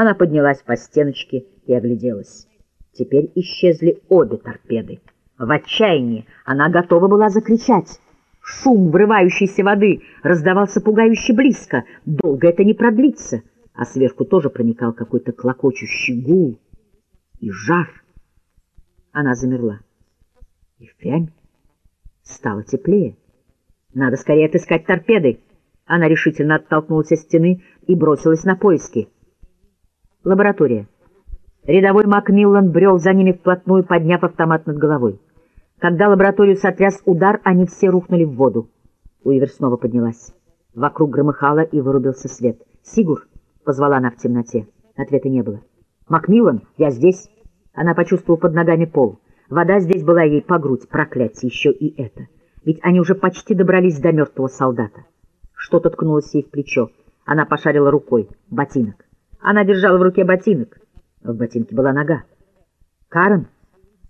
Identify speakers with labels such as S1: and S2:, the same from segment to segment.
S1: Она поднялась по стеночке и огляделась. Теперь исчезли обе торпеды. В отчаянии она готова была закричать. Шум врывающейся воды раздавался пугающе близко. Долго это не продлится. А сверху тоже проникал какой-то клокочущий гул и жар. Она замерла. И впрямь стало теплее. Надо скорее отыскать торпеды. Она решительно оттолкнулась от стены и бросилась на поиски. Лаборатория. Рядовой Макмиллан брел за ними вплотную, подняв автомат над головой. Когда лабораторию сотряс удар, они все рухнули в воду. Уивер снова поднялась. Вокруг громыхало и вырубился свет. «Сигур!» — позвала она в темноте. Ответа не было. «Макмиллан, я здесь!» Она почувствовала под ногами пол. Вода здесь была ей по грудь, проклятие, еще и это. Ведь они уже почти добрались до мертвого солдата. Что-то ткнулось ей в плечо. Она пошарила рукой. Ботинок. Она держала в руке ботинок. В ботинке была нога. «Карен?»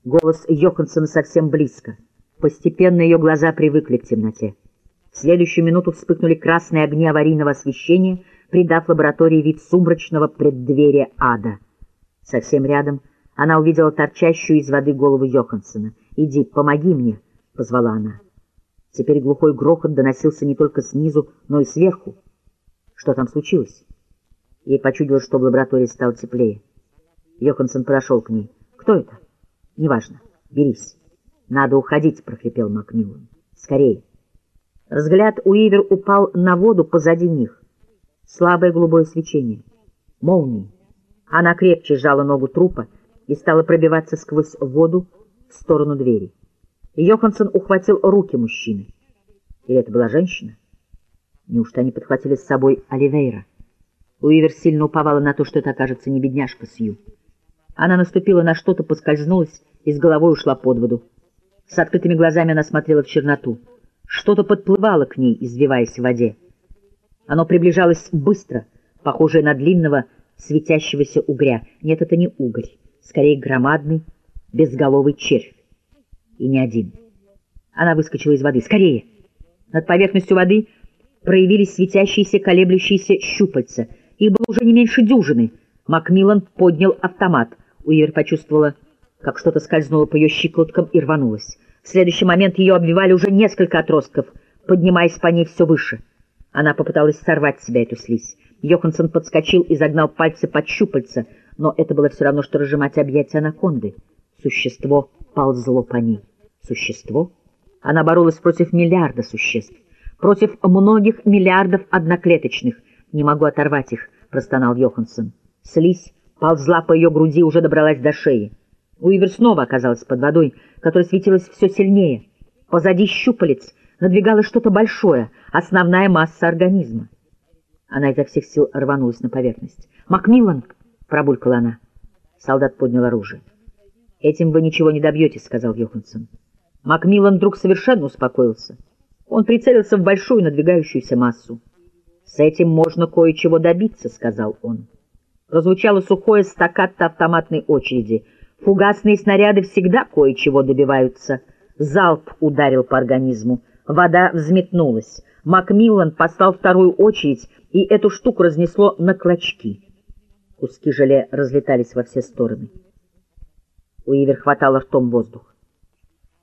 S1: Голос Йоханссона совсем близко. Постепенно ее глаза привыкли к темноте. В следующую минуту вспыхнули красные огни аварийного освещения, придав лаборатории вид сумрачного преддверия ада. Совсем рядом она увидела торчащую из воды голову Йоханссона. «Иди, помоги мне», — позвала она. Теперь глухой грохот доносился не только снизу, но и сверху. Что там случилось? Ей почудилось, что в лаборатории стало теплее. Йоханссон подошел к ней. «Кто это?» Неважно. Берись. Надо уходить, прохрипел Макмиллан. Скорее. Взгляд Уивер упал на воду позади них. Слабое голубое свечение. Молнии. Она крепче сжала ногу трупа и стала пробиваться сквозь воду в сторону двери. Йоханссон ухватил руки мужчины. Или это была женщина? Неужто они подхватили с собой Оливейра? Уивер сильно уповала на то, что это окажется не бедняжка Сью. Она наступила на что-то, поскользнулась и с головой ушла под воду. С открытыми глазами она смотрела в черноту. Что-то подплывало к ней, извиваясь в воде. Оно приближалось быстро, похожее на длинного светящегося угря. Нет, это не угорь, скорее громадный, безголовый червь. И не один. Она выскочила из воды. «Скорее!» Над поверхностью воды проявились светящиеся, колеблющиеся щупальца. Их было уже не меньше дюжины. Макмиллан поднял автомат. Уивер почувствовала как что-то скользнуло по ее щиколоткам и рванулось. В следующий момент ее обвивали уже несколько отростков, поднимаясь по ней все выше. Она попыталась сорвать с себя эту слизь. Йоханссон подскочил и загнал пальцы под щупальца, но это было все равно, что разжимать объятия анаконды. Существо ползло по ней. Существо? Она боролась против миллиарда существ, против многих миллиардов одноклеточных. «Не могу оторвать их», — простонал Йоханссон. Слизь ползла по ее груди, уже добралась до шеи. Уивер снова оказалась под водой, которая светилась все сильнее. Позади щупалец надвигалось что-то большое, основная масса организма. Она изо всех сил рванулась на поверхность. «Макмиллан!» — пробулькала она. Солдат поднял оружие. «Этим вы ничего не добьетесь», — сказал Йоханссон. Макмиллан вдруг совершенно успокоился. Он прицелился в большую надвигающуюся массу. «С этим можно кое-чего добиться», — сказал он. Прозвучало сухое стаккато автоматной очереди — Фугасные снаряды всегда кое-чего добиваются. Залп ударил по организму. Вода взметнулась. Макмиллан послал вторую очередь, и эту штуку разнесло на клочки. Куски желе разлетались во все стороны. Уивер хватала ртом воздух.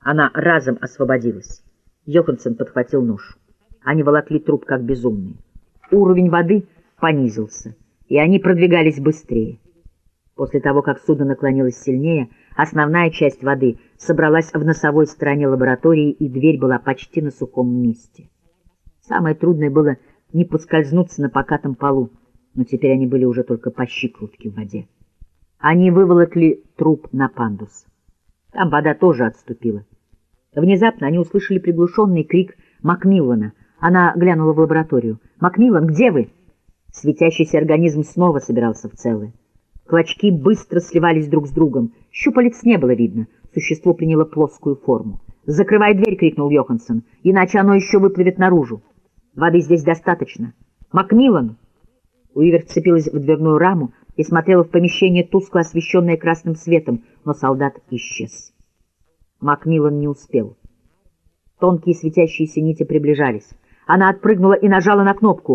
S1: Она разом освободилась. Йоханссон подхватил нож. Они волокли труп как безумные. Уровень воды понизился, и они продвигались быстрее. После того, как судно наклонилось сильнее, основная часть воды собралась в носовой стороне лаборатории, и дверь была почти на сухом месте. Самое трудное было не поскользнуться на покатом полу, но теперь они были уже только по щиколотке в воде. Они выволокли труп на пандус. Там вода тоже отступила. Внезапно они услышали приглушенный крик Макмиллана. Она глянула в лабораторию. «Макмиллан, где вы?» Светящийся организм снова собирался в целое. Клочки быстро сливались друг с другом. Щупалец не было видно. Существо приняло плоскую форму. «Закрывай дверь!» — крикнул Йоханссон. «Иначе оно еще выплывет наружу. Воды здесь достаточно. Макмиллан!» Уивер вцепилась в дверную раму и смотрела в помещение, тускло освещенное красным светом, но солдат исчез. Макмиллан не успел. Тонкие светящиеся нити приближались. Она отпрыгнула и нажала на кнопку.